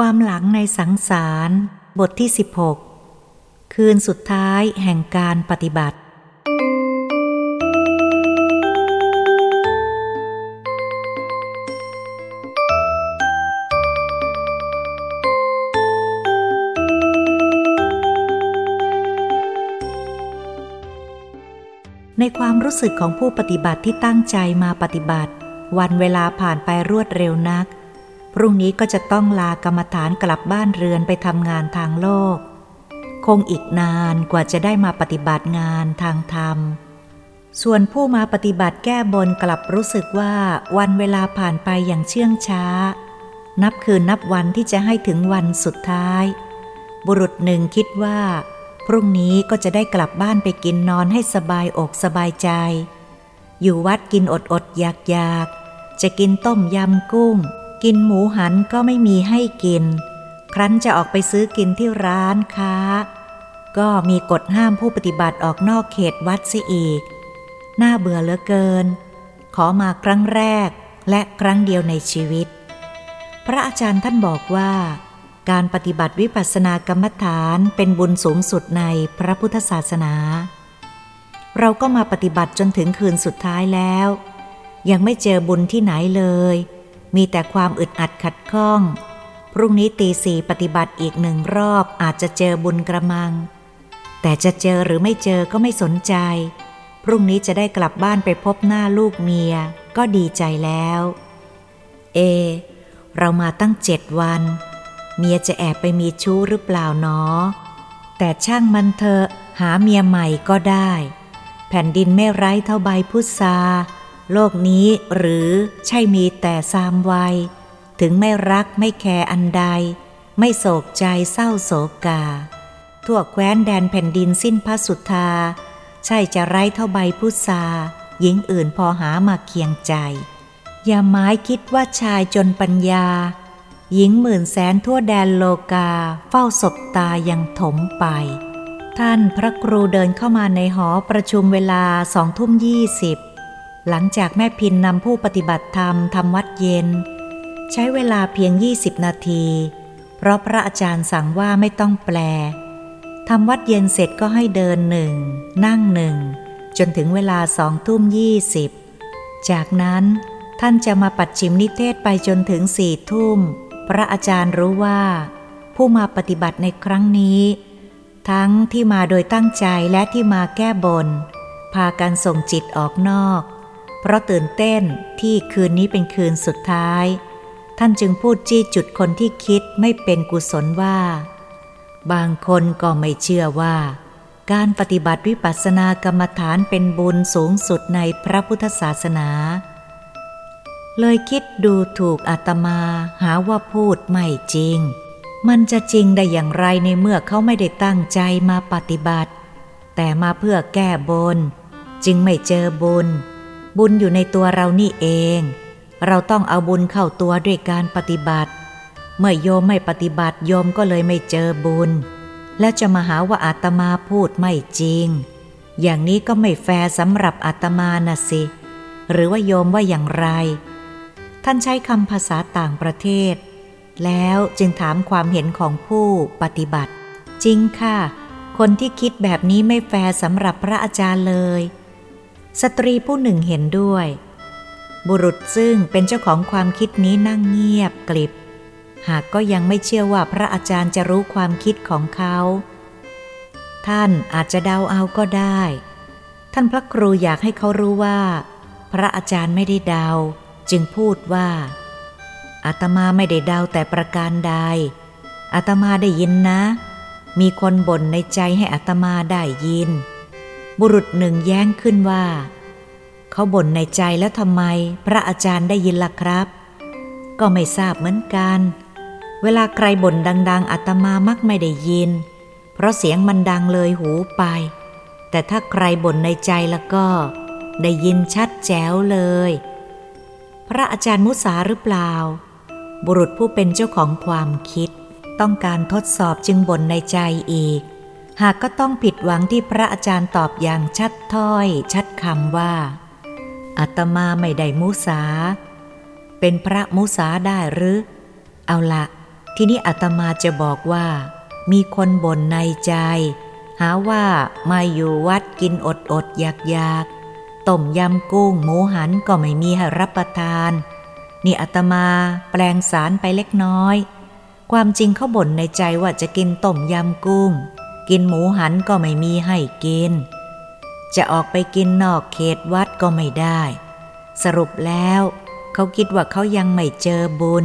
ความหลังในสังสาร บทที่ 16 คืนสุดท้ายแห่งการปฏิบัติ ในความรู้สึกของผู้ปฏิบัติที่ตั้งใจมาปฏิบัติ วันเวลาผ่านไปรวดเร็วนัก พรุ่งนี้ก็จะต้องลากรรมฐานกลับบ้านเรือนไปทำงานทางโลก คงอีกนานกว่าจะได้มาปฏิบัติงานทางธรรม ส่วนผู้มาปฏิบัติแก้บนกลับรู้สึกว่าวันเวลาผ่านไปอย่างเชื่องช้า นับคืนนับวันที่จะให้ถึงวันสุดท้าย บุรุษหนึ่งคิดว่า พรุ่งนี้ก็จะได้กลับบ้านไปกินนอนให้สบายอกสบายใจ อยู่วัดกินอดอดอยากอยากจะกินต้มยำกุ้ง กินหมูหันก็ไม่มีให้กิน ครั้นจะออกไปซื้อกินที่ร้านค้า ก็มีกฎห้ามผู้ปฏิบัติออกนอกเขตวัดเสียอีก น่าเบื่อเหลือเกิน ขอมาครั้งแรกและครั้งเดียวในชีวิต พระอาจารย์ท่านบอกว่า การปฏิบัติวิปัสสนากรรมฐานเป็นบุญสูงสุดในพระพุทธศาสนา เราก็มาปฏิบัติจนถึงคืนสุดท้ายแล้ว ยังไม่เจอบุญที่ไหนเลย มีแต่ความอึดอัดขัดข้อง พรุ่งนี้ตีสี่ปฏิบัติอีกหนึ่งรอบอาจจะเจอบุญกระมัง แต่จะเจอหรือไม่เจอก็ไม่สนใจ พรุ่งนี้จะได้กลับบ้านไปพบหน้าลูกเมีย ก็ดีใจแล้ว เอ เรามาตั้งเจ็ดวัน เมียจะแอบไปมีชู้หรือเปล่าเนาะแต่ช่างมันเถอะหาเมียใหม่ก็ได้ แผ่นดินไม่ไร้เท่าใบพุทรา โลกนี้หรือใช่มีแต่สามวัย ถึงไม่รักไม่แคร์อันใด ไม่โศกใจเศร้าโศกา ทั่วแคว้นแดนแผ่นดินสิ้นพระสุธา ใช่จะไร้เท่าใบพุทราหญิงอื่นพอหามาเคียงใจ อย่าหมายคิดว่าชายจนปัญญา หญิงหมื่นแสนทั่วแดนโลกาเฝ้าศบตายังถมไป ท่านพระครูเดินเข้ามาในหอประชุมเวลาสองทุ่มยี่สิบ หลังจากแม่พินนำผู้ปฏิบัติธรรมทำวัดเย็น ใช้เวลาเพียง 20 นาที เพราะพระอาจารย์สั่งว่าไม่ต้องแปลทำวัดเย็นเสร็จก็ให้เดินหนึ่งนั่งหนึ่งจนถึงเวลาสองทุ่มยี่สิบจากนั้นท่านจะมาปัดชิมนิเทศไปจนถึงสี่ทุ่ม พระอาจารย์รู้ว่า ผู้มาปฏิบัติในครั้งนี้ ทั้งที่มาโดยตั้งใจและที่มาแก้บน พากันส่งจิตออกนอก เพราะตื่นเต้นที่คืนนี้เป็นคืนสุดท้าย ท่านจึงพูดจี้จุดคนที่คิดไม่เป็นกุศลว่า บางคนก็ไม่เชื่อว่า การปฏิบัติวิปัสสนากรรมฐานเป็นบุญสูงสุดในพระพุทธศาสนา เลยคิดดูถูกอาตมาหาว่าพูดไม่จริง มันจะจริงได้อย่างไรในเมื่อเขาไม่ได้ตั้งใจมาปฏิบัติ แต่มาเพื่อแก้บน จึงไม่เจอบุญ บุญอยู่ในตัวเรานี่เอง เราต้องเอาบุญเข้าตัวด้วยการปฏิบัติ เมื่อโยมไม่ปฏิบัติโยมก็เลยไม่เจอบุญ และจะมาหาว่าอาตมาพูดไม่จริง อย่างนี้ก็ไม่แฟร์สำหรับอาตมานะสิ หรือว่าโยมว่าอย่างไร ท่านใช้คำภาษาต่างประเทศ แล้วจึงถามความเห็นของผู้ปฏิบัติ จริงค่ะ คนที่คิดแบบนี้ไม่แฟร์สำหรับพระอาจารย์เลย สตรีผู้หนึ่งเห็นด้วย บุรุษซึ่งเป็นเจ้าของความคิดนี้นั่งเงียบกลิบ หากก็ยังไม่เชื่อว่าพระอาจารย์จะรู้ความคิดของเขา ท่านอาจจะเดาเอาก็ได้ ท่านพระครูอยากให้เขารู้ว่า พระอาจารย์ไม่ได้เดา จึงพูดว่าอาตมาไม่ได้เดาแต่ประการใดอาตมาได้ยินนะ มีคนบ่นในใจให้อาตมาได้ยิน บุรุษหนึ่งแย้งขึ้นว่า เขาบ่นในใจแล้วทำไมพระอาจารย์ได้ยินล่ะครับ ก็ไม่ทราบเหมือนกัน เวลาใครบ่นดัง ๆอาตมามักไม่ได้ยิน เพราะเสียงมันดังเลยหูไป แต่ถ้าใครบ่นในใจแล้วก็ ได้ยินชัดแจ๋วเลย พระอาจารย์มุสาหรือเปล่า บุรุษผู้เป็นเจ้าของความคิด ต้องการทดสอบจึงบ่นในใจอีก หากก็ต้องผิดหวังที่พระอาจารย์ตอบอย่างชัดถ้อย ชัดคำว่าอาตมาไม่ได้มุสา เป็นพระมุสาได้หรือ เอาละทีนี้อาตมาจะบอกว่า มีคนบ่นในใจ หาว่ามาอยู่วัดกินอดอดอยากอยากต้มยำกุ้งหมูหันก็ไม่มีให้รับประทาน นี่อาตมาแปลงสารไปเล็กน้อย ความจริงเขาบ่นในใจว่าจะกินต้มยำกุ้ง กินหมูหันก็ไม่มีให้กิน จะออกไปกินนอกเขตวัดก็ไม่ได้ สรุปแล้วเขาคิดว่าเขายังไม่เจอบุญ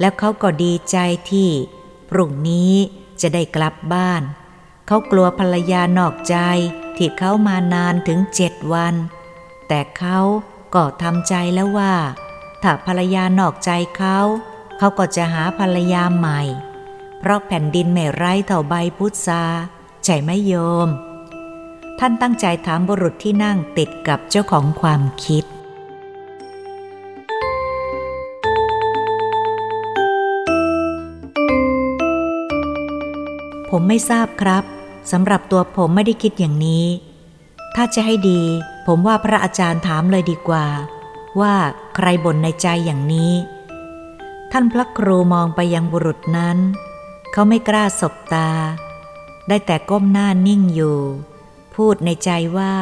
แล้วเขาก็ดีใจที่พรุ่งนี้จะได้กลับบ้าน เขากลัวภรรยานอกใจที่เขามานานถึงเจ็ดวัน แต่เขาก็ทำใจแล้วว่า ถ้าภรรยานอกใจเขา เขาก็จะหาภรรยาใหม่ เพราะแผ่นดินไม่ไร้เท่าใบพุทราใจไม่โยม ท่านตั้งใจถามบุรุษที่นั่งติดกับเจ้าของความคิดผมไม่ทราบครับสำหรับตัวผมไม่ได้คิดอย่างนี้ ถ้าจะให้ดี ผมว่าพระอาจารย์ถามเลยดีกว่า ว่าใครบ่นในใจอย่างนี้ ท่านพระครูมองไปยังบุรุษนั้น เขาไม่กล้าสบตา ได้แต่ก้มหน้านิ่งอยู่ พูดในใจว่า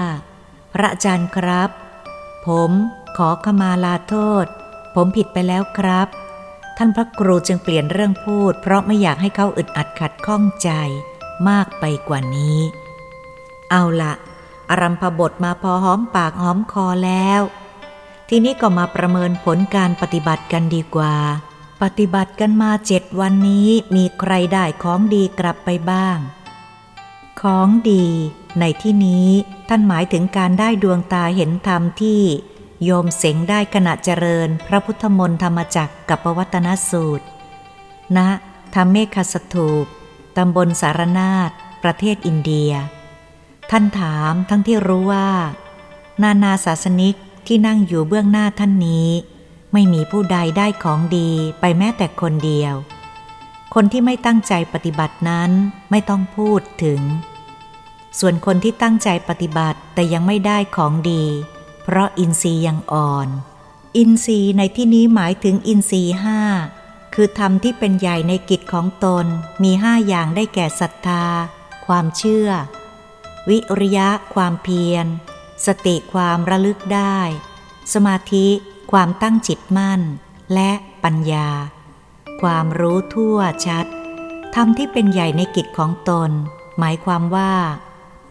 พระอาจารย์ครับ ผมขอขมาลาโทษ ผมผิดไปแล้วครับ ท่านพระครูจึงเปลี่ยนเรื่องพูด เพราะไม่อยากให้เขาอึดอัดขัดข้องใจมากไปกว่านี้ เอาละอารัมพบทมาพอหอมปากหอมคอแล้ว ทีนี้ก็มาประเมินผลการปฏิบัติกันดีกว่า ปฏิบัติกันมาเจ็ดวันนี้มีใครได้ของดีกลับไปบ้าง ของดี ในที่นี้ท่านหมายถึงการได้ดวงตาเห็นธรรมที่ โยมเสงได้ขณะเจริญ พระพุทธมนต์ธรรมจักกับปวัตนสูตรณนะธรรมเมฆสถูปตำบลสารนาฏประเทศอินเดีย ท่านถามทั้งที่รู้ว่า นานาศาสนิกที่นั่งอยู่เบื้องหน้าท่านนี้ ไม่มีผู้ใดได้ของดีไปแม้แต่คนเดียว คนที่ไม่ตั้งใจปฏิบัตินั้นไม่ต้องพูดถึง ส่วนคนที่ตั้งใจปฏิบัติแต่ยังไม่ได้ของดี เพราะอินทรีย์ยังอ่อน อินทรีย์ในที่นี้หมายถึงอินทรีย์ห้าคือธรรมที่เป็นใหญ่ในกิจของตนมีห้าอย่างได้แก่ศรัทธา ความเชื่อ วิริยะ ความเพียร สติความระลึกได้ สมาธิ ความตั้งจิตมั่น และปัญญา ความรู้ทั่วชัดธรรมที่เป็นใหญ่ในกิจของตน หมายความว่า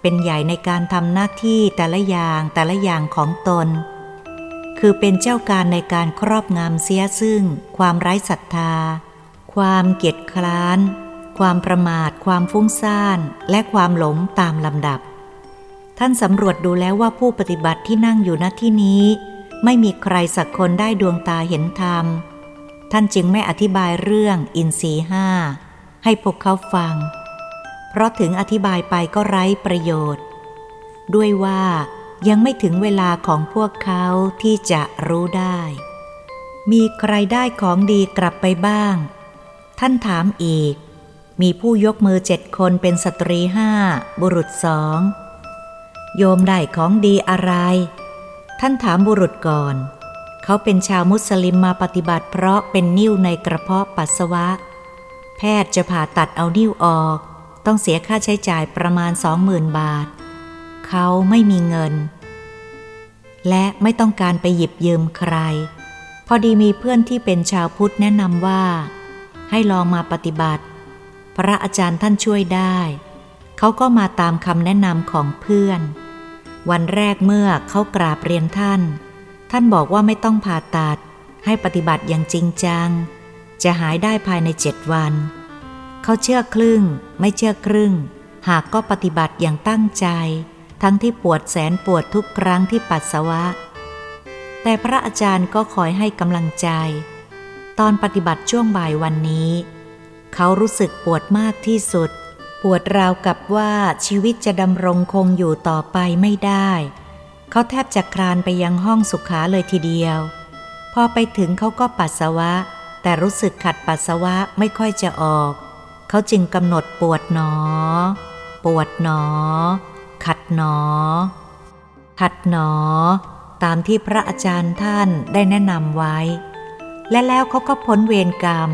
เป็นใหญ่ในการทำหน้าที่แต่ละอย่างแต่ละอย่างของตน คือเป็นเจ้าการในการครอบงำเสียซึ่ง ความไร้ศรัทธา ความเกียจคร้าน ความประมาท ความฟุ้งซ่าน และความหลงตามลำดับ ท่านสำรวจดูแล้วว่าผู้ปฏิบัติที่นั่งอยู่ณที่นี้ ไม่มีใครสักคนได้ดวงตาเห็นธรรม ท่านจึงไม่อธิบายเรื่องอินทรีห้าให้พวกเขาฟัง เพราะถึงอธิบายไปก็ไร้ประโยชน์ ด้วยว่ายังไม่ถึงเวลาของพวกเขาที่จะรู้ได้ มีใครได้ของดีกลับไปบ้าง ท่านถามอีก มีผู้ยกมือเจ็ดคนเป็นสตรีห้าบุรุษสอง โยมได้ของดีอะไร ท่านถามบุรุษก่อน เขาเป็นชาวมุสลิมมาปฏิบัติเพราะเป็นนิ่วในกระเพาะปัสสาวะ แพทย์จะผ่าตัดเอานิ่วออก ต้องเสียค่าใช้จ่ายประมาณสองหมื่นบาท เขาไม่มีเงิน และไม่ต้องการไปหยิบยืมใคร พอดีมีเพื่อนที่เป็นชาวพุทธแนะนำว่า ให้ลองมาปฏิบัติ พระอาจารย์ท่านช่วยได้ เขาก็มาตามคำแนะนำของเพื่อน วันแรกเมื่อเขากราบเรียนท่าน ท่านบอกว่าไม่ต้องผ่าตัด ให้ปฏิบัติอย่างจริงจัง จะหายได้ภายในเจ็ดวัน เขาเชื่อครึ่ง ไม่เชื่อครึ่ง หากก็ปฏิบัติอย่างตั้งใจ ทั้งที่ปวดแสนปวดทุกครั้งที่ปัสสาวะ แต่พระอาจารย์ก็คอยให้กำลังใจ ตอนปฏิบัติช่วงบ่ายวันนี้ เขารู้สึกปวดมากที่สุด ปวดราวกับว่าชีวิตจะดำรงคงอยู่ต่อไปไม่ได้ เขาแทบจะคลานไปยังห้องสุขาเลยทีเดียว พอไปถึงเขาก็ปัสสาวะ แต่รู้สึกขัดปัสสาวะไม่ค่อยจะออก เขาจึงกำหนดปวดหนอ ปวดหนอ ขัดหนอ ขัดหนอ ตามที่พระอาจารย์ท่านได้แนะนำไว้ และแล้วเขาก็พ้นเวรกรรม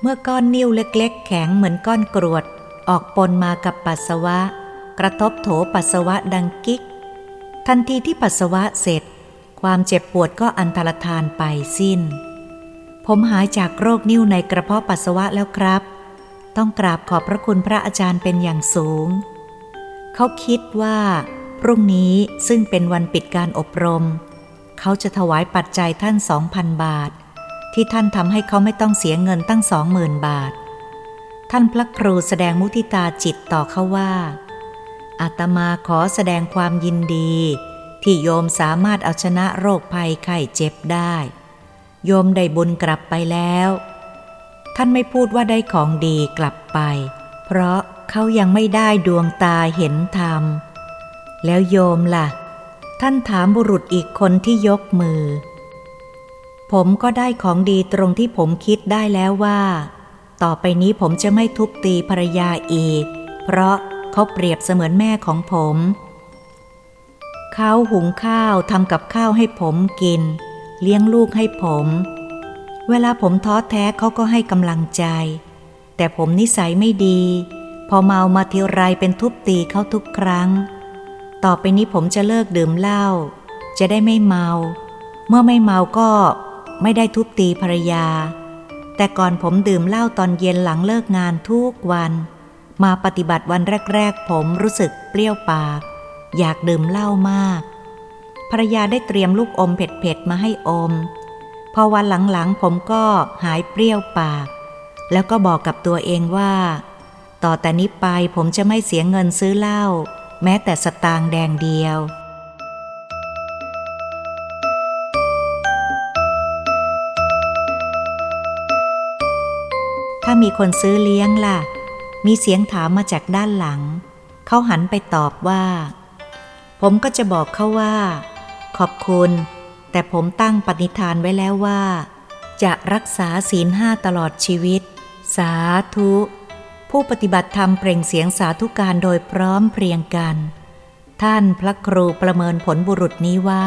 เมื่อก้อนนิ้วเล็ก ๆ แข็งเหมือนก้อนกรวด ออกปนมากับปัสสาวะ กระทบโถปัสสาวะดังกิ๊ก ทันทีที่ปัสสาวะเสร็จ ความเจ็บปวดก็อันตรธานไปสิ้น ผมหายจากโรคนิ้วในกระเพาะปัสสาวะแล้วครับ ต้องกราบขอบพระคุณพระอาจารย์เป็นอย่างสูง เขาคิดว่า พรุ่งนี้ซึ่งเป็นวันปิดการอบรม เขาจะถวายปัจจัยท่านสองพันบาท ที่ท่านทำให้เขาไม่ต้องเสียเงินตั้งสองหมื่นบาท ท่านพระครูแสดงมุทิตาจิตต่อเขาว่าอาตมาขอแสดงความยินดี ที่โยมสามารถเอาชนะโรคภัยไข้เจ็บได้ โยมได้บุญกลับไปแล้ว ท่านไม่พูดว่าได้ของดีกลับไป เพราะเขายังไม่ได้ดวงตาเห็นธรรม แล้วโยมละ่ะ ท่านถามบุรุษอีกคนที่ยกมือ ผมก็ได้ของดีตรงที่ผมคิดได้แล้วว่า ต่อไปนี้ผมจะไม่ทุบตีภรรยาอีก เพราะเขาเปรียบเสมือนแม่ของผม เขาหุงข้าวทำกับข้าวให้ผมกิน เลี้ยงลูกให้ผม เวลาผมท้อแท้เขาก็ให้กำลังใจ แต่ผมนิสัยไม่ดี พอเมามาทีไรเป็นทุบตีเขาทุกครั้ง ต่อไปนี้ผมจะเลิกดื่มเหล้าจะได้ไม่เมา เมื่อไม่เมาก็ไม่ได้ทุบตีภรรยา แต่ก่อนผมดื่มเหล้าตอนเย็นหลังเลิกงานทุกวัน มาปฏิบัติวันแรก ๆ ผมรู้สึกเปรี้ยวปาก อยากดื่มเหล้ามากภรรยาได้เตรียมลูกอมเผ็ดๆมาให้อม พอวันหลังๆผมก็หายเปรี้ยวปาก แล้วก็บอกกับตัวเองว่า ต่อแต่นี้ไปผมจะไม่เสียเงินซื้อเหล้าแม้แต่สตางค์แดงเดียว ถ้ามีคนซื้อเลี้ยงล่ะ มีเสียงถามมาจากด้านหลัง เขาหันไปตอบว่า ผมก็จะบอกเขาว่า ขอบคุณ แต่ผมตั้งปณิธานไว้แล้วว่า จะรักษาศีลห้าตลอดชีวิต สาธุ ผู้ปฏิบัติธรรมเปล่งเสียงสาธุการโดยพร้อมเพรียงกัน ท่านพระครูประเมินผลบุรุษนี้ว่า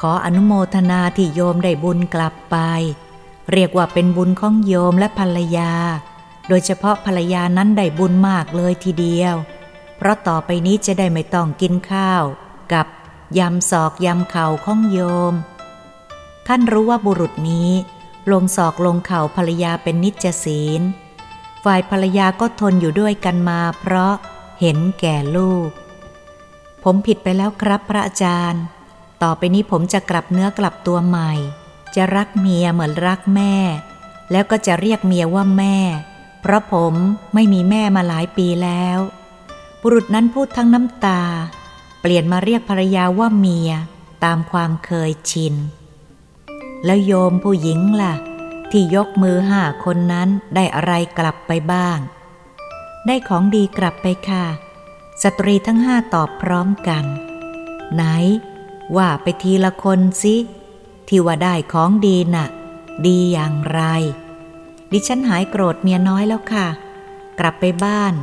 ขออนุโมทนาที่โยมได้บุญกลับไป เรียกว่าเป็นบุญของโยมและภรรยา โดยเฉพาะภรรยานั้นได้บุญมากเลยทีเดียว เพราะต่อไปนี้จะได้ไม่ต้องกินข้าว กับยำศอกยำเข่าของโยม ท่านรู้ว่าบุรุษนี้ ลงศอกลงเข่าภรรยาเป็นนิจศีล ฝ่ายภรรยาก็ทนอยู่ด้วยกันมาเพราะเห็นแก่ลูก ผมผิดไปแล้วครับพระอาจารย์ ต่อไปนี้ผมจะกลับเนื้อกลับตัวใหม่ จะรักเมียเหมือนรักแม่ แล้วก็จะเรียกเมียว่าแม่ เพราะผมไม่มีแม่มาหลายปีแล้ว บุรุษนั้นพูดทั้งน้ำตา เปลี่ยนมาเรียกภรรยาว่าเมียตามความเคยชิน แล้วโยมผู้หญิงล่ะ ที่ยกมือห้าคนนั้นได้อะไรกลับไปบ้าง ได้ของดีกลับไปค่ะ สตรีทั้งห้าตอบพร้อมกัน ไหน ว่าไปทีละคนสิ ที่ว่าได้ของดีนะ่ะ ดีอย่างไร ดิฉันหายโกรธเมียน้อยแล้วค่ะ กลับไปบ้าน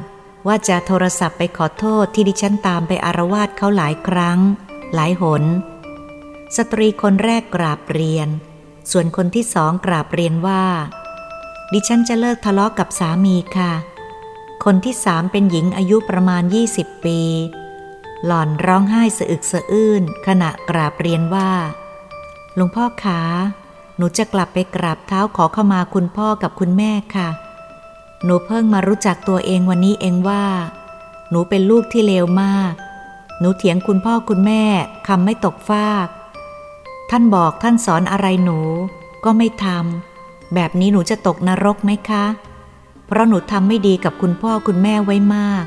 ว่าจะโทรศัพท์ไปขอโทษที่ดิฉันตามไปอารวาสเขาหลายครั้ง หลายหน สตรีคนแรกกราบเรียน ส่วนคนที่สองกราบเรียนว่า ดิฉันจะเลิกทะเลาะกกับสามีค่ะ คนที่สามเป็นหญิงอายุประมาณ 20 ปี หล่อนร้องไห้สะอึกสะอื้นขณะกราบเรียนว่า หลวงพ่อขา หนูจะกลับไปกราบเท้าขอเข้ามาคุณพ่อกับคุณแม่ค่ะ หนูเพิ่งมารู้จักตัวเองวันนี้เองว่า หนูเป็นลูกที่เลวมาก หนูเถียงคุณพ่อคุณแม่คำไม่ตกฟาก ท่านบอกท่านสอนอะไรหนู ก็ไม่ทำ แบบนี้หนูจะตกนรกไหมคะ เพราะหนูทำไม่ดีกับคุณพ่อคุณแม่ไว้มาก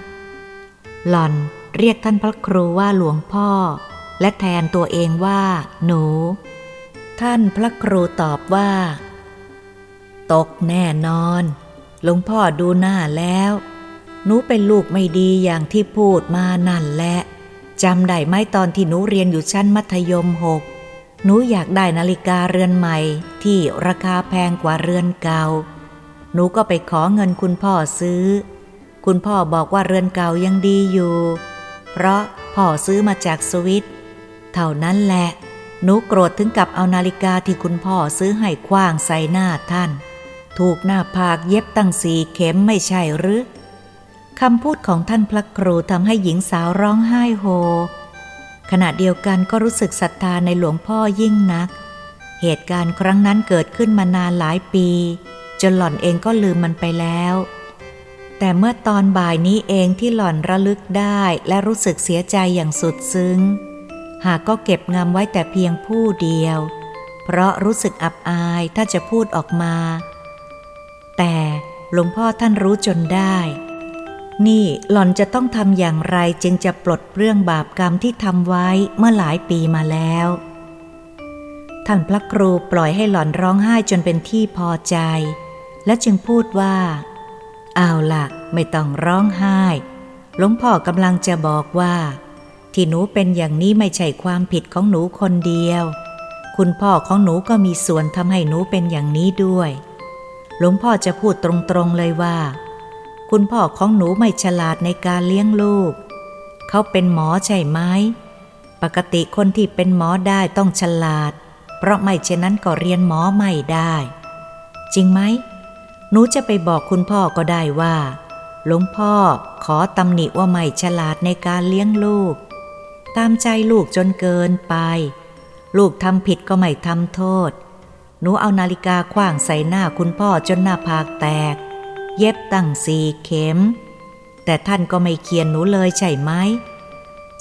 หล่อนเรียกท่านพระครูว่าหลวงพ่อ และแทนตัวเองว่า หนู ท่านพระครูตอบว่า ตกแน่นอน หลวงพ่อดูหน้าแล้ว หนูเป็นลูกไม่ดีอย่างที่พูดมานั่นแหละจำได้ไหมตอนที่หนูเรียนอยู่ชั้นมัธยมหกหนูอยากได้นาฬิกาเรือนใหม่ที่ราคาแพงกว่าเรือนเก่า หนูก็ไปขอเงินคุณพ่อซื้อ คุณพ่อบอกว่าเรือนเก่ายังดีอยู่ เพราะพ่อซื้อมาจากสวิตเท่านั้นแหละ หนูโกรธถึงกับเอานาฬิกาที่คุณพ่อซื้อให้คว้างใส่หน้าท่าน ถูกหน้าผากเย็บตั้งสี่เข็มไม่ใช่หรือคำพูดของท่านพระครูทำให้หญิงสาวร้องไห้โฮ ขณะเดียวกันก็รู้สึกศรัทธาในหลวงพ่อยิ่งนัก เหตุการณ์ครั้งนั้นเกิดขึ้นมานานหลายปี จนหล่อนเองก็ลืมมันไปแล้ว แต่เมื่อตอนบ่ายนี้เองที่หล่อนระลึกได้และรู้สึกเสียใจอย่างสุดซึ้ง หากก็เก็บงำไว้แต่เพียงผู้เดียว เพราะรู้สึกอับอายถ้าจะพูดออกมา แต่หลวงพ่อท่านรู้จนได้ นี่หล่อนจะต้องทำอย่างไรจึงจะปลดเรื่องบาปกรรมที่ทำไว้เมื่อหลายปีมาแล้ว ท่านพระครูปล่อยให้หล่อนร้องไห้จนเป็นที่พอใจ และจึงพูดว่า เอาละไม่ต้องร้องไห้หลวงพ่อกำลังจะบอกว่า ที่หนูเป็นอย่างนี้ไม่ใช่ความผิดของหนูคนเดียว คุณพ่อของหนูก็มีส่วนทำให้หนูเป็นอย่างนี้ด้วย หลวงพ่อจะพูดตรงๆเลยว่า คุณพ่อของหนูไม่ฉลาดในการเลี้ยงลูก เขาเป็นหมอใช่ไหมปกติคนที่เป็นหมอได้ต้องฉลาด เพราะไม่เช่นนั้นก็เรียนหมอไม่ได้ จริงไหมหนูจะไปบอกคุณพ่อก็ได้ว่า หลวงพ่อขอตำหนิว่าไม่ฉลาดในการเลี้ยงลูก ตามใจลูกจนเกินไป ลูกทำผิดก็ไม่ทำโทษ หนูเอานาฬิกาขว้างใส่หน้าคุณพ่อจนหน้าผากแตก เย็บตั้งสี่เข็ม แต่ท่านก็ไม่เคียนหนูเลยใช่ไหม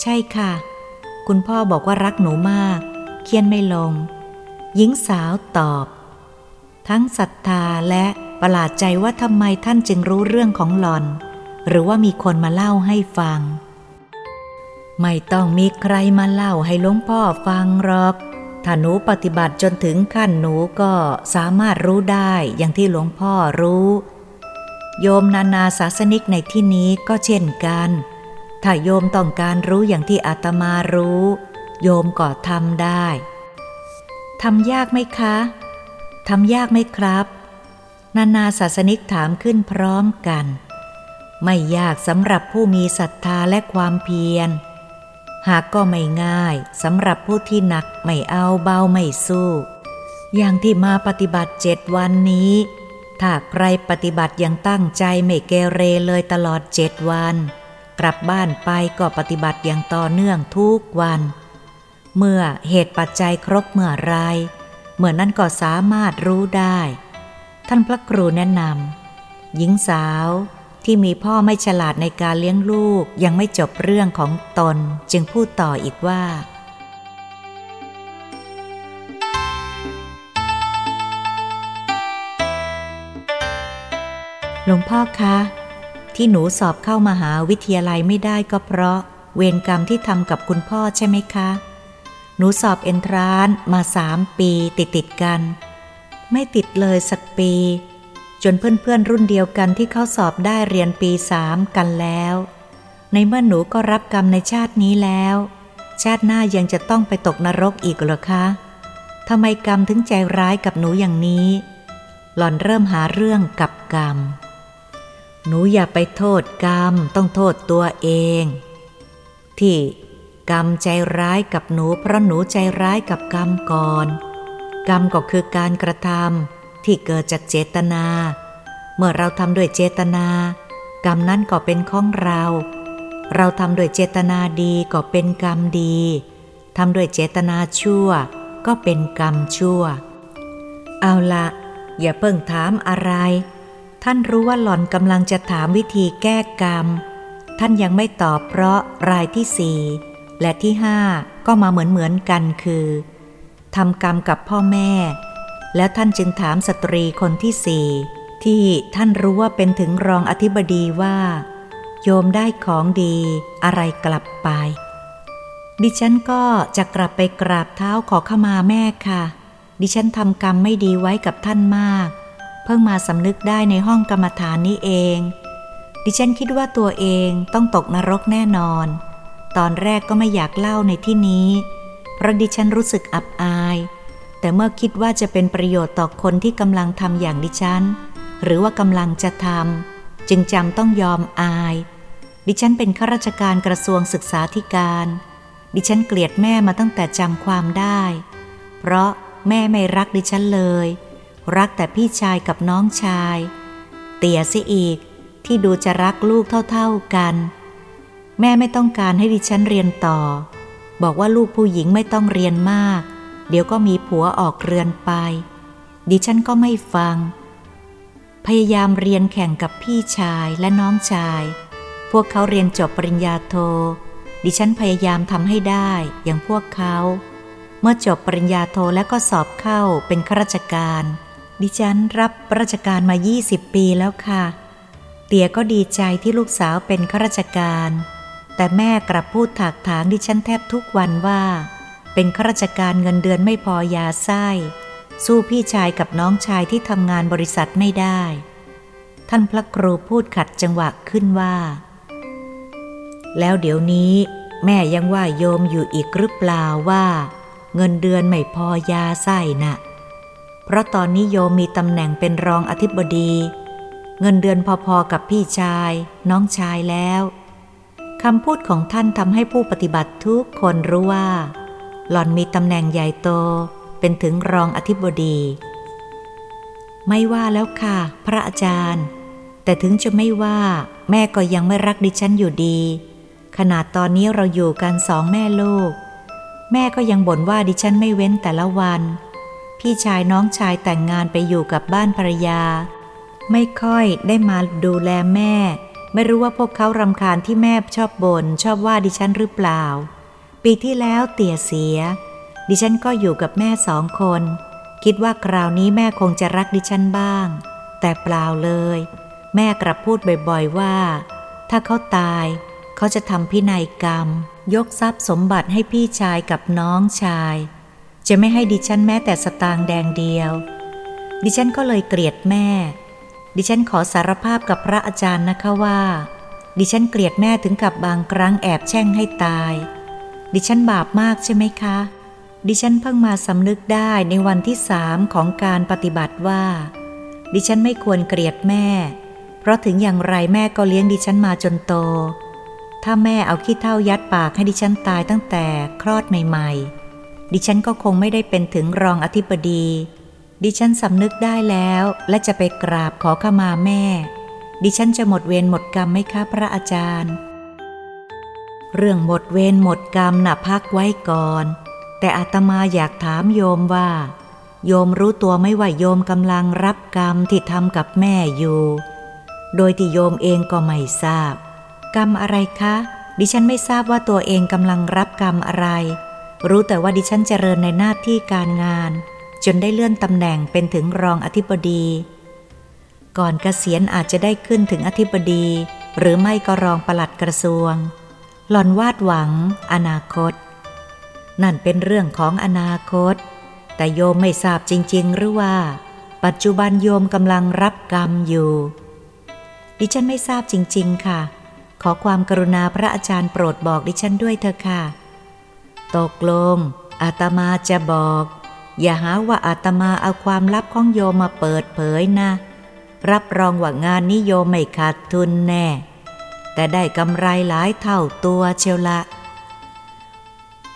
ใช่ค่ะ คุณพ่อบอกว่ารักหนูมาก เคียนไม่ลง หญิงสาวตอบ ทั้งศรัทธาและประหลาดใจว่าทำไมท่านจึงรู้เรื่องของหลอน หรือว่ามีคนมาเล่าให้ฟัง ไม่ต้องมีใครมาเล่าให้หลวงพ่อฟังหรอก ถ้าหนูปฏิบัติจนถึงขั้นหนูก็สามารถรู้ได้อย่างที่หลวงพ่อรู้ โยมนานาศาสนิกในที่นี้ก็เช่นกัน ถ้าโยมต้องการรู้อย่างที่อาตมารู้ โยมก็ทำได้ ทำยากไหมคะ ทำยากไหมครับ นานาศาสนิกถามขึ้นพร้อมกัน ไม่ยากสำหรับผู้มีศรัทธาและความเพียร หากก็ไม่ง่ายสำหรับผู้ที่หนักไม่เอาเบาไม่สู้ อย่างที่มาปฏิบัติเจ็ดวันนี้ ถ้าใครปฏิบัติอย่างตั้งใจไม่เกเรเลยตลอดเจ็ดวัน กลับบ้านไปก็ปฏิบัติอย่างต่อเนื่องทุกวัน เมื่อเหตุปัจจัยครบเมื่อไรเมื่อนั้นก็สามารถรู้ได้ ท่านพระครูแนะนำหญิงสาว ที่มีพ่อไม่ฉลาดในการเลี้ยงลูกยังไม่จบเรื่องของตนจึงพูดต่ออีกว่า หลวงพ่อคะ ที่หนูสอบเข้ามาหาวิทยาลัยไม่ได้ก็เพราะ เวรกรรมที่ทำกับคุณพ่อใช่ไหมคะ หนูสอบเอนทรานมาสามปีติดติดกัน ไม่ติดเลยสักปี นเพื่อนๆรุ่นเดียวกันที่เขาสอบได้เรียนปีสามกันแล้ว ในเมื่อหนูก็รับกรรมในชาตินี้แล้ว ชาติหน้ายังจะต้องไปตกนรกอีกเหรอคะทำไมกรรมถึงใจร้ายกับหนูอย่างนี้ หล่อนเริ่มหาเรื่องกับกรรม หนูอย่าไปโทษกรรมต้องโทษตัวเอง ที่กรรมใจร้ายกับหนูเพราะหนูใจร้ายกับกรรมก่อน กรรมก็คือการกระทำ ที่เกิดจากเจตนา เมื่อเราทำด้วยเจตนา กรรมนั้นก็เป็นของเรา เราทำด้วยเจตนาดีก็เป็นกรรมดีทำด้วยเจตนาชั่ว ก็เป็นกรรมชั่ว เอาละอย่าเพิ่งถามอะไร ท่านรู้ว่าหล่อนกำลังจะถามวิธีแก้กรรม ท่านยังไม่ตอบเพราะรายที่สี่และที่ห้าก็มาเหมือนเหมือนกันคือทำกรรมกับพ่อแม่ แล้วท่านจึงถามสตรีคนที่สี่ที่ท่านรู้ว่าเป็นถึงรองอธิบดีว่า โยมได้ของดีอะไรกลับไป ดิฉันก็จะกลับไปกราบเท้าขอขมาแม่ค่ะ ดิฉันทำกรรมไม่ดีไว้กับท่านมาก เพิ่งมาสำนึกได้ในห้องกรรมฐานนี้เอง ดิฉันคิดว่าตัวเองต้องตกนรกแน่นอน ตอนแรกก็ไม่อยากเล่าในที่นี้ เพราะดิฉันรู้สึกอับอาย แต่เมื่อคิดว่าจะเป็นประโยชน์ต่อคนที่กำลังทำอย่างดิฉัน หรือว่ากำลังจะทำจึงจำต้องยอมอาย ดิฉันเป็นข้าราชการกระทรวงศึกษาธิการ ดิฉันเกลียดแม่มาตั้งแต่จำความได้ เพราะแม่ไม่รักดิฉันเลย รักแต่พี่ชายกับน้องชาย เตี่ยเสียอีกที่ดูจะรักลูกเท่าๆกัน แม่ไม่ต้องการให้ดิฉันเรียนต่อ บอกว่าลูกผู้หญิงไม่ต้องเรียนมาก เดี๋ยวก็มีผัวออกเรือนไป ดิฉันก็ไม่ฟัง พยายามเรียนแข่งกับพี่ชายและน้องชาย พวกเขาเรียนจบปริญญาโท ดิฉันพยายามทำให้ได้อย่างพวกเขา เมื่อจบปริญญาโทแล้วก็สอบเข้าเป็นข้าราชการ ดิฉันรับราชการมา 20 ปีแล้วค่ะ เตี่ยก็ดีใจที่ลูกสาวเป็นข้าราชการ แต่แม่กลับพูดถากถางดิฉันแทบทุกวันว่า เป็นข้าราชการเงินเดือนไม่พอยาไส้ สู้พี่ชายกับน้องชายที่ทำงานบริษัทไม่ได้ ท่านพระครูพูดขัดจังหวะขึ้นว่า แล้วเดี๋ยวนี้ แม่ยังว่าโยมอยู่อีกหรือเปล่าว่า เงินเดือนไม่พอยาไส้นะ่ะเพราะตอนนี้โยมมีตำแหน่งเป็นรองอธิบดี เงินเดือนพอๆกับพี่ชาย น้องชายแล้วคำพูดของท่านทำให้ผู้ปฏิบัติทุกคนรู้ว่า หล่อนมีตำแหน่งใหญ่โตเป็นถึงรองอธิบดี ไม่ว่าแล้วค่ะ พระอาจารย์ แต่ถึงจะไม่ว่าแม่ก็ยังไม่รักดิฉันอยู่ดี ขนาดตอนนี้เราอยู่กันสองแม่ลูก แม่ก็ยังบ่นว่าดิฉันไม่เว้นแต่ละวัน พี่ชายน้องชายแต่งงานไปอยู่กับบ้านภรรยา ไม่ค่อยได้มาดูแลแม่ ไม่รู้ว่าพวกเขารำคาญที่แม่ชอบบน่นชอบว่าดิฉันหรือเปล่า ปีที่แล้วเตี่ยเสีย ดิฉันก็อยู่กับแม่สองคน คิดว่าคราวนี้แม่คงจะรักดิฉันบ้าง แต่เปล่าเลย แม่กลับพูดบ่อยๆว่า ถ้าเขาตาย เขาจะทำพินัยกรรม ยกทรัพย์สมบัติให้พี่ชายกับน้องชาย จะไม่ให้ดิฉันแม้แต่สตางค์แดงเดียว ดิฉันก็เลยเกลียดแม่ ดิฉันขอสารภาพกับพระอาจารย์นะคะว่า ดิฉันเกลียดแม่ถึงกับบางครั้งแอบแช่งให้ตาย ดิฉันบาปมากใช่ไหมคะ ดิฉันเพิ่งมาสำนึกได้ในวันที่สามของการปฏิบัติว่า ดิฉันไม่ควรเกลียดแม่ เพราะถึงอย่างไรแม่ก็เลี้ยงดิฉันมาจนโต ถ้าแม่เอาขี้เท่ายัดปากให้ดิฉันตายตั้งแต่คลอดใหม่ๆ ดิฉันก็คงไม่ได้เป็นถึงรองอธิบดี ดิฉันสำนึกได้แล้วและจะไปกราบขอขมาแม่ ดิฉันจะหมดเวรหมดกรรมไหมคะพระอาจารย์ เรื่องหมดเวรหมดกรรมน่ะพักไว้ก่อน แต่อาตมาอยากถามโยมว่า โยมรู้ตัวไม่ว่าโยมกำลังรับกรรมที่ทำกับแม่อยู่ โดยที่โยมเองก็ไม่ทราบ กรรมอะไรคะ ดิฉันไม่ทราบว่าตัวเองกำลังรับกรรมอะไร รู้แต่ว่าดิฉันเจริญในหน้าที่การงาน จนได้เลื่อนตำแหน่งเป็นถึงรองอธิบดี ก่อนเกษียณอาจจะได้ขึ้นถึงอธิบดี หรือไม่ก็รองปลัดกระทรวง หล่อนวาดหวัง อนาคต นั่นเป็นเรื่องของอนาคต แต่โยมไม่ทราบจริง ๆ หรือว่า ปัจจุบันโยมกำลังรับกรรมอยู่ ดิฉันไม่ทราบจริง ๆ ค่ะ ขอความกรุณาพระอาจารย์โปรดบอกดิฉันด้วยเถอะค่ะ ตกลงอาตมาจะบอก อย่าหาว่าอาตมาเอาความลับของโยมมาเปิดเผยนะ รับรองว่างานนิโยมไม่ขาดทุนแน่ แต่ได้กำไรหลายเท่าตัวเชียวละ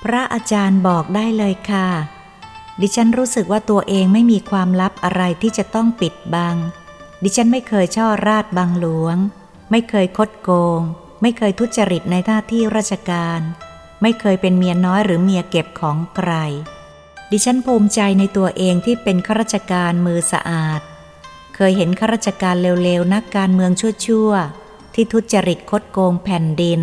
พระอาจารย์บอกได้เลยค่ะ ดิฉันรู้สึกว่าตัวเองไม่มีความลับอะไรที่จะต้องปิดบัง ดิฉันไม่เคยช่อราดบังหลวง ไม่เคยคดโกง ไม่เคยทุจริตในหน้าที่ราชการ ไม่เคยเป็นเมียน้อยหรือเมียเก็บของใคร ดิฉันภูมิใจในตัวเองที่เป็นข้าราชการมือสะอาด เคยเห็นข้าราชการเร็วๆนักการเมืองชั่วๆ ที่ทุจริตคดโกงแผ่นดิน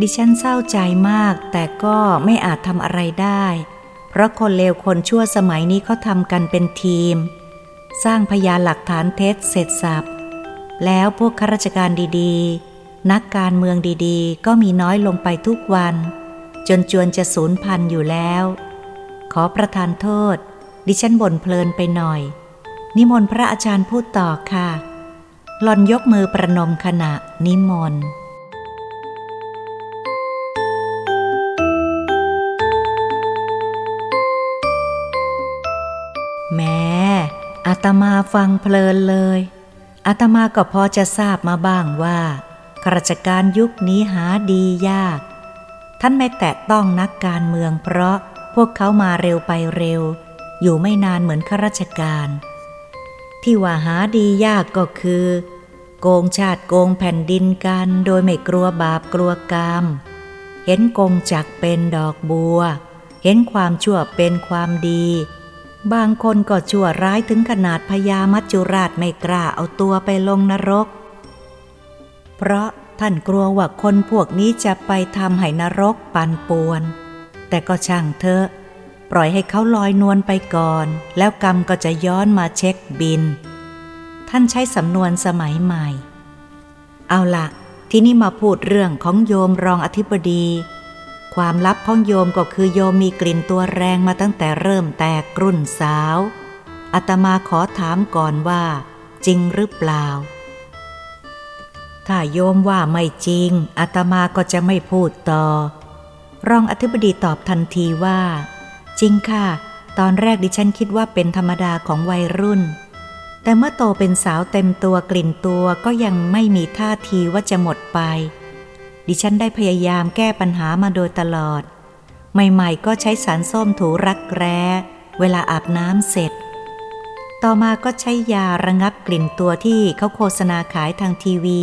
ดิฉันเศร้าใจมากแต่ก็ไม่อาจทำอะไรได้ เพราะคนเลวคนชั่วสมัยนี้เขาทำกันเป็นทีม สร้างพยานหลักฐานเท็จเสร็จสับแล้วพวกข้าราชการดีๆ นักการเมืองดีๆ ก็มีน้อยลงไปทุกวัน จนจวนจะสูญพันธุ์อยู่แล้ว ขอประทานโทษ ดิฉันบ่นเพลินไปหน่อย นิมนต์พระอาจารย์พูดต่อค่ะ หลอนยกมือประนมขณะนิมนต์แม้อาตมาฟังเพลินเลยอาตมาก็พอจะทราบมาบ้างว่าข้าราชการยุคนี้หาดียาก ท่านไม่แตะต้องนักการเมืองเพราะพวกเขามาเร็วไปเร็ว อยู่ไม่นานเหมือนข้าราชการ ที่ว่าหาดียากก็คือ โกงชาติโกงแผ่นดินกันโดยไม่กลัวบาปกลัวกรรม เห็นกงจักเป็นดอกบัว เห็นความชั่วเป็นความดี บางคนก็ชั่วร้ายถึงขนาดพญามัจจุราชไม่กล้าเอาตัวไปลงนรก เพราะท่านกลัวว่าคนพวกนี้จะไปทำให้นรกปันป่วน แต่ก็ช่างเถอะปล่อยให้เขาลอยนวลไปก่อน แล้วกรรมก็จะย้อนมาเช็คบิน ท่านใช้สำนวนสมัยใหม่ เอาละที่นี่มาพูดเรื่องของโยมรองอธิบดี ความลับของโยมก็คือโยมมีกลิ่นตัวแรงมาตั้งแต่เริ่มแตกกรุ่นสาวอาตมาขอถามก่อนว่า จริงหรือเปล่า ถ้าโยมว่าไม่จริงอาตมาก็จะไม่พูดต่อ รองอธิบดีตอบทันทีว่า จริงค่ะ ตอนแรกดิฉันคิดว่าเป็นธรรมดาของวัยรุ่น แต่เมื่อโตเป็นสาวเต็มตัวกลิ่นตัวก็ยังไม่มีท่าทีว่าจะหมดไป ดิฉันได้พยายามแก้ปัญหามาโดยตลอด ใหม่ๆ ก็ใช้สารส้มถูรักแร้ เวลาอาบน้ำเสร็จ ต่อมาก็ใช้ยาระงับกลิ่นตัวที่เขาโฆษณาขายทางทีวี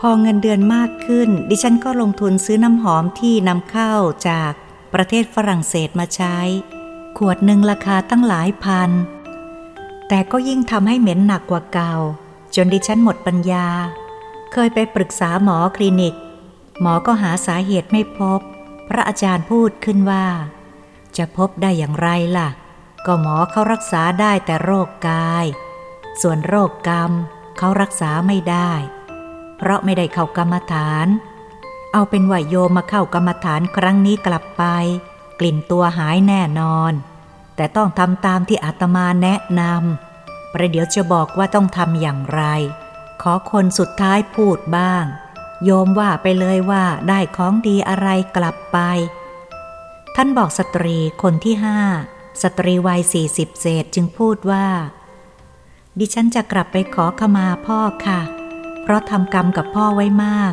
พอเงินเดือนมากขึ้น ดิฉันก็ลงทุนซื้อน้ำหอมที่นำเข้าจากประเทศฝรั่งเศสมาใช้ ขวดหนึ่งราคาตั้งหลายพัน แต่ก็ยิ่งทำให้เหม็นหนักกว่าเก่า จนดิฉันหมดปัญญา เคยไปปรึกษาหมอคลินิก หมอก็หาสาเหตุไม่พบ พระอาจารย์พูดขึ้นว่า จะพบได้อย่างไรล่ะ ก็หมอเขารักษาได้แต่โรคกาย ส่วนโรคกรรมเขารักษาไม่ได้ เพราะไม่ได้เข้ากรรมฐาน เอาเป็นว่าโยมมาเข้ากรรมฐานครั้งนี้กลับไป กลิ่นตัวหายแน่นอน แต่ต้องทำตามที่อาตมาแนะนำประเดี๋ยวจะบอกว่าต้องทำอย่างไร ขอคนสุดท้ายพูดบ้าง โยมว่าไปเลยว่าได้ของดีอะไรกลับไป ท่านบอกสตรีคนที่ห้าสตรีวัยสี่สิบเศษจึงพูดว่า ดิฉันจะกลับไปขอขมาพ่อค่ะ เพราะทำกรรมกับพ่อไว้มาก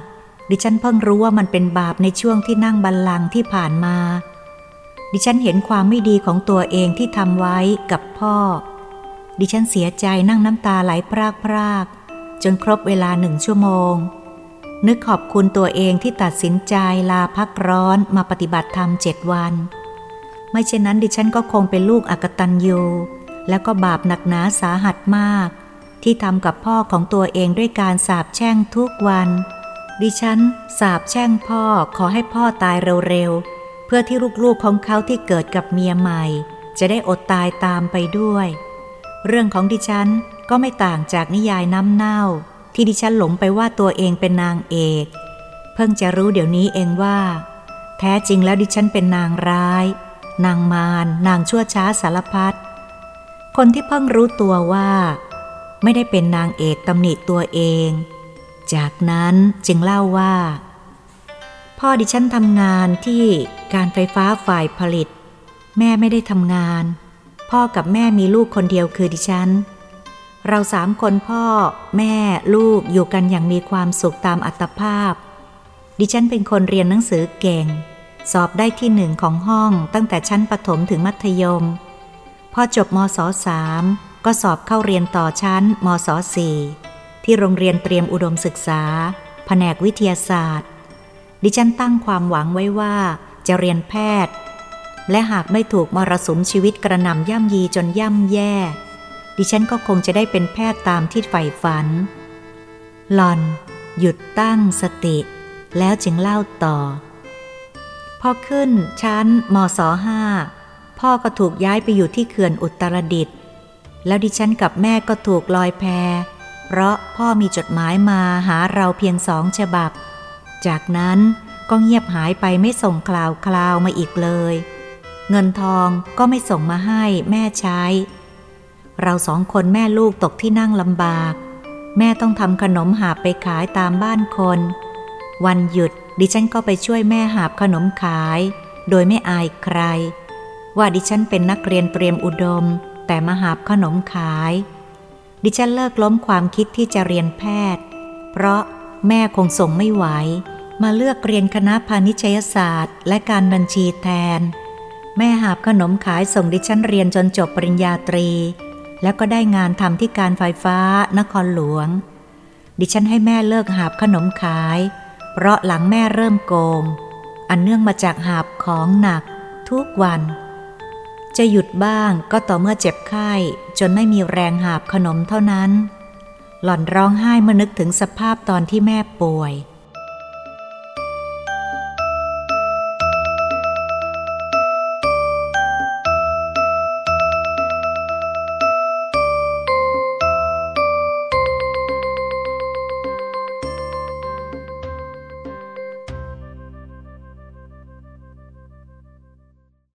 ดิฉันเพิ่งรู้ว่ามันเป็นบาปในช่วงที่นั่งบัลลังก์ที่ผ่านมา ดิฉันเห็นความไม่ดีของตัวเองที่ทำไว้กับพ่อ ดิฉันเสียใจนั่งน้ำตาไหลพรากพรากจนครบเวลาหนึ่งชั่วโมง นึกขอบคุณตัวเองที่ตัดสินใจลาพักร้อนมาปฏิบัติธรรมเจ็ดวัน ไม่เช่นนั้นดิฉันก็คงเป็นลูกอกตันยูแล้วก็บาปหนักหนาสาหัสมาก ที่ทำกับพ่อของตัวเองด้วยการสาบแช่งทุกวัน ดิฉันสาบแช่งพ่อขอให้พ่อตายเร็วๆ พื่อที่ลูกๆของเขาที่เกิดกับเมียใหม่ จะได้อดตายตามไปด้วย เรื่องของดิฉันก็ไม่ต่างจากนิยายน้ำเน่า ที่ดิฉันหลงไปว่าตัวเองเป็นนางเอก เพิ่งจะรู้เดี๋ยวนี้เองว่า แท้จริงแล้วดิฉันเป็นนางร้าย นางมาร นางชั่วช้าสารพัดคนที่เพิ่งรู้ตัวว่า ไม่ได้เป็นนางเอกตำหนิตัวเอง จากนั้นจึงเล่าว่า พ่อดิฉันทำงานที่การไฟฟ้าฝ่ายผลิต แม่ไม่ได้ทำงาน พ่อกับแม่มีลูกคนเดียวคือดิฉัน เราสามคนพ่อแม่ลูกอยู่กันอย่างมีความสุขตามอัตภาพ ดิฉันเป็นคนเรียนหนังสือเก่ง สอบได้ที่หนึ่งของห้องตั้งแต่ชั้นประถมถึงมัธยม พอจบมศสามก็สอบเข้าเรียนต่อชั้นมศสี่ที่โรงเรียนเตรียมอุดมศึกษา แผนกวิทยาศาสตร์ ดิฉันตั้งความหวังไว้ว่าจะเรียนแพทย์ และหากไม่ถูกมรสุมชีวิตกระหน่ำย่ำยีจนย่ำแย่ ดิฉันก็คงจะได้เป็นแพทย์ตามที่ใฝ่ฝัน หลอน หยุดตั้งสติ แล้วจึงเล่าต่อ พอขึ้นชั้นมศห้าพ่อก็ถูกย้ายไปอยู่ที่เขื่อนอุตรดิตถ์แล้วดิฉันกับแม่ก็ถูกลอยแพเพราะพ่อมีจดหมายมาหาเราเพียงสองฉบับ จากนั้นก็เงียบหายไปไม่ส่งคลาวคลาวมาอีกเลย เงินทองก็ไม่ส่งมาให้แม่ใช้ เราสองคนแม่ลูกตกที่นั่งลำบาก แม่ต้องทำขนมหาบไปขายตามบ้านคน วันหยุดดิฉันก็ไปช่วยแม่หาบขนมขาย โดยไม่อายใคร ว่าดิฉันเป็นนักเรียนเตรียมอุดม แต่มาหาบขนมขาย ดิฉันเลิกล้มความคิดที่จะเรียนแพทย์ เพราะแม่คงส่งไม่ไหว มาเลือกเรียนคณะพาณิชยศาสตร์ และการบัญชีแทน แม่หาบขนมขายส่งดิฉันเรียนจนจบปริญญาตรี แล้วก็ได้งานทำที่การไฟฟ้านครหลวง ดิฉันให้แม่เลิกหาบขนมขาย เพราะหลังแม่เริ่มโกง อันเนื่องมาจากหาบของหนัก ทุกวัน จะหยุดบ้างก็ต่อเมื่อเจ็บไข้จนไม่มีแรงหาบขนมเท่านั้น หล่อนร้องไห้เมื่อนึกถึงสภาพตอนที่แม่ป่วย